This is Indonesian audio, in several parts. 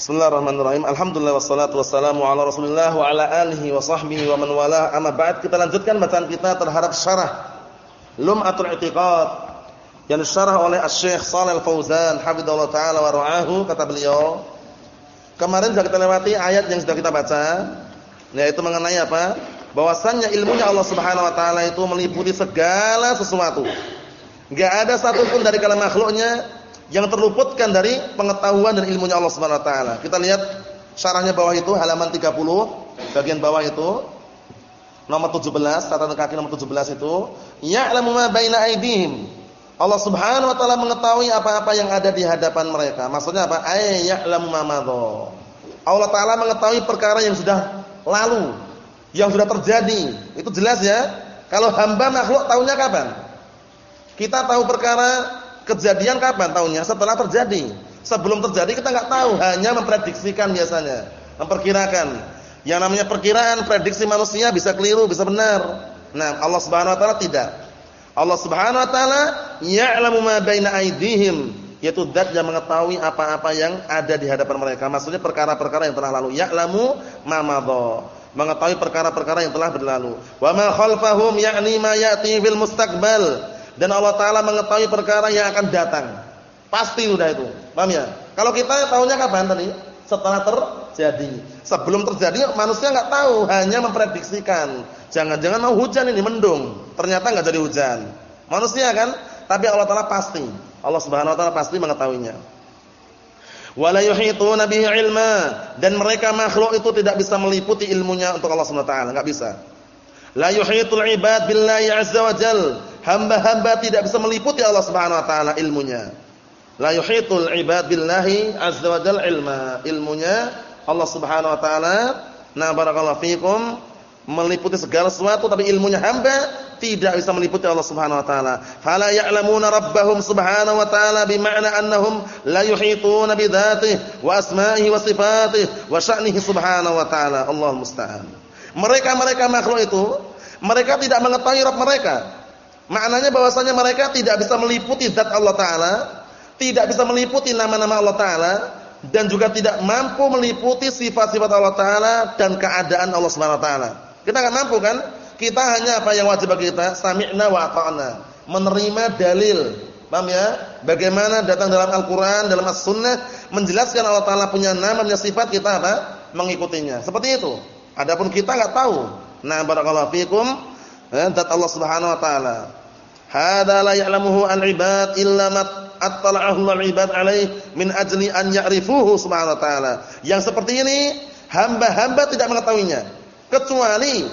Bismillahirrahmanirrahim. Alhamdulillah wassalatu wassalamu ala Rasulillah wa ala alihi wa sahbihi wa man wala. Amma ba'd kita lanjutkan bacaan kita terhadap syarah Lum'atul I'tiqad yang disyarah oleh Asy-Syaikh Shalal Fauzan hafizallahu taala wa ra'ahu kata beliau. Kemarin sudah kita lewati ayat yang sudah kita baca yaitu mengenai apa? Bahwasannya ilmunya Allah Subhanahu wa taala itu meliputi segala sesuatu. Enggak ada satupun dari kalangan makhluknya yang terluputkan dari pengetahuan dan ilmunya Allah Subhanahu wa taala. Kita lihat syarahnya bawah itu halaman 30, bagian bawah itu nomor 17, catatan kaki nomor 17 itu, ya'lamu ma baina aydihim. Allah Subhanahu wa taala mengetahui apa-apa yang ada di hadapan mereka. Maksudnya apa? Ay ya'lamu ma madha. Allah taala mengetahui perkara yang sudah lalu, yang sudah terjadi. Itu jelas ya. Kalau hamba makhluk tahunya kapan? Kita tahu perkara Kejadian kapan tahunya? Setelah terjadi. Sebelum terjadi kita nggak tahu, hanya memprediksikan biasanya, memperkirakan. Yang namanya perkiraan, prediksi manusia bisa keliru, bisa benar. Nah, Allah Subhanahu wa taala tidak. Allah Subhanahu wa taala ya'lamu ma baina aydihim, yaitu zat yang mengetahui apa-apa yang ada di hadapan mereka. Maksudnya perkara-perkara yang telah lalu. Ya'lamu ma madha. Mengetahui perkara-perkara yang telah berlalu. Wa ma khalfahum ya'ni ma ya'ti fil mustaqbal dan Allah taala mengetahui perkara yang akan datang. Pasti udah itu. Paham ya? Kalau kita tahunya kapan tadi? Setelah terjadi. Sebelum terjadi manusia enggak tahu, hanya memprediksikan. Jangan-jangan mau hujan ini mendung, ternyata enggak jadi hujan. Manusia kan? Tapi Allah taala pasti. Allah Subhanahu wa taala pasti mengetahuinya. Wala yuhituna bihi ilma dan mereka makhluk itu tidak bisa meliputi ilmunya untuk Allah Subhanahu wa taala, enggak bisa. La yuhitul ibad billahi azza wa jalla hamba-hamba tidak bisa meliputi Allah Subhanahu wa taala ilmunya. La yuhitul ibad billahi azza wa jalla ilma. Ilmunya Allah Subhanahu wa taala na barakallahu fikum meliputi segala sesuatu tapi ilmunya hamba tidak bisa meliputi Allah Subhanahu wa taala. Fala ya'lamuna rabbahum subhanahu wa taala bima'na annahum la yuhituna bi dzatihi wa asma'ihi wa sifatihi wa sya'nihi subhanahu wa taala. Allah musta'an. Mereka-mereka makhluk itu mereka tidak mengetahui Rabb mereka Maknanya bahwasanya mereka tidak bisa meliputi zat Allah taala, tidak bisa meliputi nama-nama Allah taala dan juga tidak mampu meliputi sifat-sifat Allah taala dan keadaan Allah Subhanahu wa taala. Kita enggak mampu kan? Kita hanya apa yang wajib bagi kita? Sami'na wa ata'na. Menerima dalil. Paham ya? Bagaimana datang dalam Al-Qur'an, dalam As-Sunnah menjelaskan Allah taala punya nama, punya sifat kita apa? Mengikutinya. Seperti itu. Adapun kita enggak tahu. Nah, barakallahu fikum. Eh, zat Allah Subhanahu wa taala. Hada la ya'lamuhu al-ibad illa ma attala'ahu al-ibad alaih min ajli an ya'rifuhu subhanahu wa ta'ala. Yang seperti ini hamba-hamba tidak mengetahuinya kecuali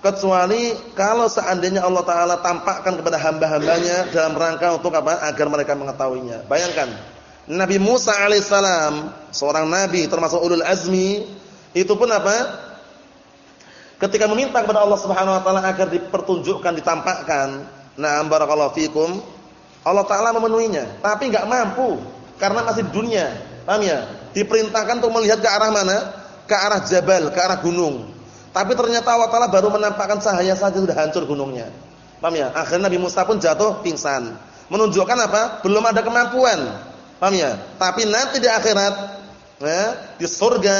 kecuali kalau seandainya Allah taala tampakkan kepada hamba-hambanya dalam rangka untuk apa? agar mereka mengetahuinya. Bayangkan Nabi Musa alaihissalam, seorang nabi termasuk ulul azmi, itu pun apa? Ketika meminta kepada Allah Subhanahu wa taala agar dipertunjukkan, ditampakkan, Nah, barakallahu fikum. Allah taala memenuhinya, tapi enggak mampu karena masih dunia. Paham ya? Diperintahkan untuk melihat ke arah mana? Ke arah jabal, ke arah gunung. Tapi ternyata Allah taala baru menampakkan cahaya saja sudah hancur gunungnya. Paham ya? Akhirnya Nabi Musa pun jatuh pingsan. Menunjukkan apa? Belum ada kemampuan. Paham ya? Tapi nanti di akhirat, ya, di surga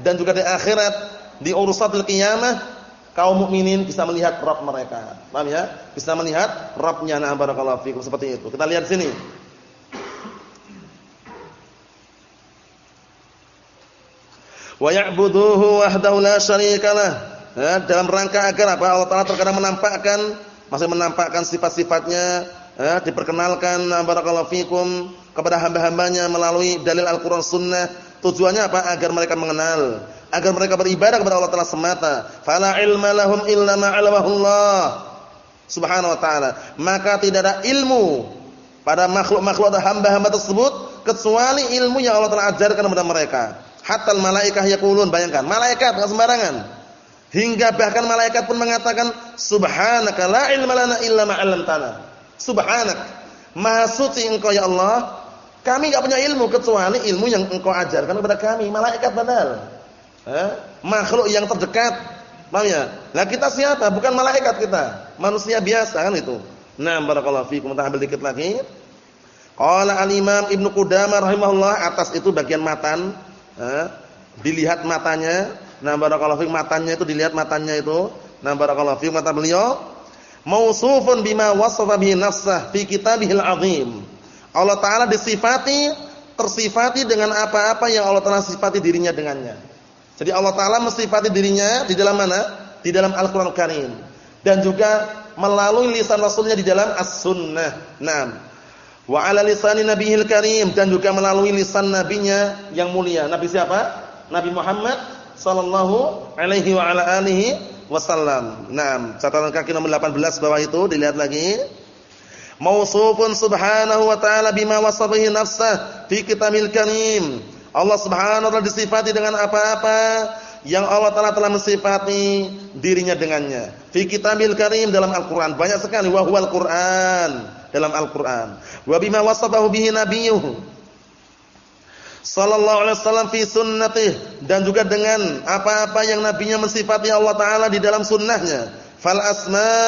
dan juga di akhirat di urusatul qiyamah kaum mukminin bisa melihat Rabb mereka. Paham ya? Bisa melihat Rabbnya na barakallahu fikum seperti itu. Kita lihat sini. Wa ya'buduhu wahdahu la syarikalah. Ya, dalam rangka agar apa? Allah Taala terkadang menampakkan masih menampakkan sifat-sifatnya ya, diperkenalkan barakallahu fikum kepada hamba-hambanya melalui dalil Al-Qur'an Sunnah. Tujuannya apa? Agar mereka mengenal agar mereka beribadah kepada Allah Taala semata. Fala ilma lahum illa ma 'allamahullah subhanahu wa ta'ala. Maka tidak ada ilmu pada makhluk-makhluk atau hamba-hamba tersebut kecuali ilmu yang Allah Taala ajarkan kepada mereka. Hatta malaikah yaqulun, bayangkan, malaikat enggak sembarangan. Hingga bahkan malaikat pun mengatakan subhanaka la ilma lana illa ma 'allamtana. Subhanak, maha suci engkau ya Allah. Kami enggak punya ilmu kecuali ilmu yang engkau ajarkan kepada kami, malaikat padahal eh, makhluk yang terdekat. Paham ya? Lah kita siapa? Bukan malaikat kita. Manusia biasa kan itu. Nah, barakallahu fiikum. Kita ambil dikit lagi. Qala al-Imam Ibnu Qudamah rahimahullah atas itu bagian matan, eh, dilihat matanya. Nah, barakallahu fiik matanya itu dilihat matanya itu. Nah, barakallahu fiik mata beliau mausufun bima wasafa bihi nafsah fi kitabihil azim. Allah taala disifati tersifati dengan apa-apa yang Allah taala sifati dirinya dengannya. Jadi Allah taala mensifati dirinya di dalam mana? Di dalam Al-Qur'an Karim dan juga melalui lisan Rasulnya di dalam As-Sunnah. Naam. Wa ala lisani nabiyil karim dan juga melalui lisan nabinya yang mulia. Nabi siapa? Nabi Muhammad sallallahu alaihi wa ala alihi wasallam. Naam, catatan kaki nomor 18 bawah itu dilihat lagi. Mausufun subhanahu wa ta'ala bima wasafahi nafsah fi kitabil karim. Allah Subhanahu wa taala disifati dengan apa-apa yang Allah taala telah mensifati dirinya dengannya. Fi kitabil karim dalam Al-Qur'an. Banyak sekali. Wa huwal Qur'an. Dalam Al-Qur'an. Wa bima wasafahu bihi nabiyyuhu sallallahu alaihi wasallam fi sunnatih. Dan juga dengan apa-apa yang nabinya mensifati Allah taala di dalam sunnahnya. Fal asma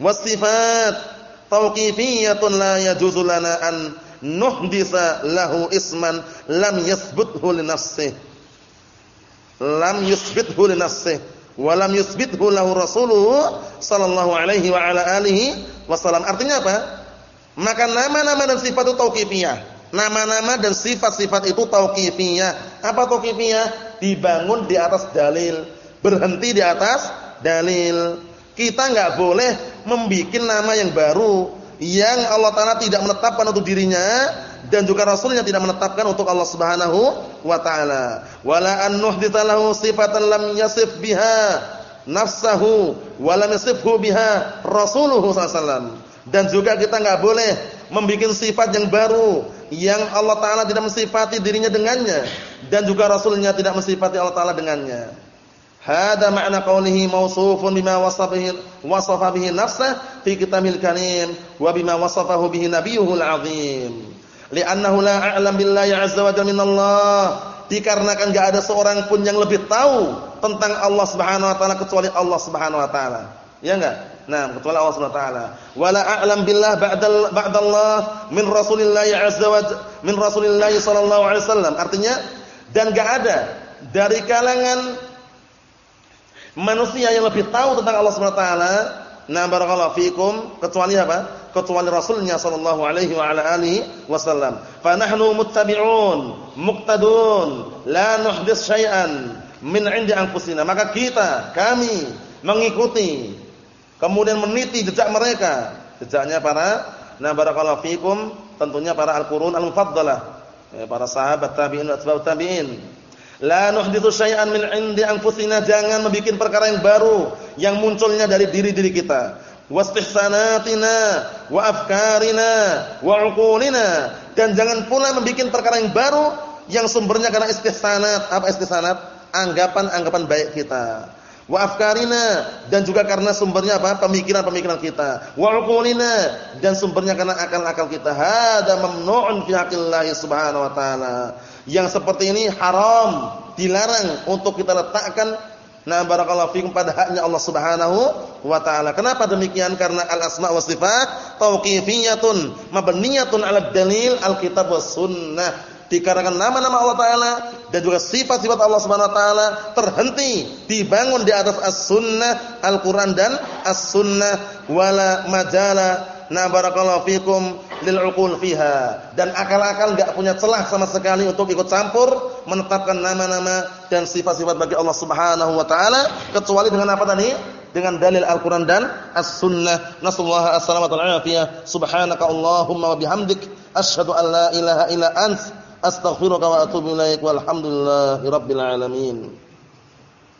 was sifat tauqifiyatun la yajuzu lana an nuhdisa lahu isman lam yasbuthu li nafsihi lam yusbithu li nafsihi wa lam yusbithu lahu rasuluhu sallallahu alaihi wa ala alihi wasallam artinya apa maka nama-nama dan sifat itu tauqifiyah Nama-nama dan sifat-sifat itu tauqifiyah. Apa tauqifiyah? Dibangun di atas dalil, berhenti di atas dalil. Kita enggak boleh membuat nama yang baru yang Allah Taala tidak menetapkan untuk dirinya dan juga Rasulnya tidak menetapkan untuk Allah Subhanahu wa taala. Wala an sifatan lam yasif biha nafsahu biha rasuluhu sallallahu Dan juga kita enggak boleh membuat sifat yang baru yang Allah Taala tidak mensifati dirinya dengannya dan juga Rasulnya tidak mensifati Allah Taala dengannya. Hada makna qaulihi mausufun bima wasafahu wasafa bihi nafsah fi kitabil karim wa bima wasafahu bihi nabiyuhul azim. Li'annahu la a'lam billahi azza wa jalla minallah. Dikarenakan enggak ada seorang pun yang lebih tahu tentang Allah Subhanahu wa taala kecuali Allah Subhanahu wa taala. Ya enggak? Nah, kecuali Allah Subhanahu wa taala. Wala a'lam billah ba'dal ba'dallah min Rasulillah azza wa min Rasulillah sallallahu alaihi wasallam. Artinya dan enggak ada dari kalangan manusia yang lebih tahu tentang Allah Subhanahu wa taala, nah barakallahu fikum kecuali apa? Kecuali Rasulnya sallallahu alaihi wa ala alihi wasallam. Fa nahnu muttabi'un, muqtadun, la nuhdits syai'an min 'indi anfusina. Maka kita, kami mengikuti Kemudian meniti jejak mereka, jejaknya para nah barakallahu fikum, tentunya para al-qurun al-mufaddalah, ya, para sahabat tabi'in atba'ut tabi'in. La nuhditsu syai'an min 'indi anfusina, jangan membuat perkara yang baru yang munculnya dari diri-diri kita. Wastihsanatina wa afkarina wa 'uqulina dan jangan pula membuat perkara yang baru yang sumbernya karena istihsanat. Apa istihsanat? Anggapan-anggapan baik kita wa afkarina dan juga karena sumbernya apa? pemikiran-pemikiran kita. Wa uqulina dan sumbernya karena akal-akal kita. Hada mamnu'un fi haqqillahi subhanahu wa taala. Yang seperti ini haram, dilarang untuk kita letakkan na barakallahu fikum pada haknya Allah Subhanahu wa taala. Kenapa demikian? Karena al-asma wa sifat tauqifiyatun mabniyatun 'ala dalil al-kitab was sunnah dikarenakan nama-nama Allah taala dan juga sifat-sifat Allah Subhanahu wa taala terhenti dibangun di atas as-sunnah Al-Qur'an dan as-sunnah. Wala majala na barakallahu fikum lil uqul fiha. Dan akal-akal enggak punya celah sama sekali untuk ikut campur menetapkan nama-nama dan sifat-sifat bagi Allah Subhanahu wa taala kecuali dengan apa tadi? Dengan dalil Al-Qur'an dan As-Sunnah. Nasallahu as-salamata wal. Subhanaka Allahumma wa bihamdik. Asyhadu an la ilaha illa anta astaghfiruka wa atubu ilaik walhamdulillahi rabbil alamin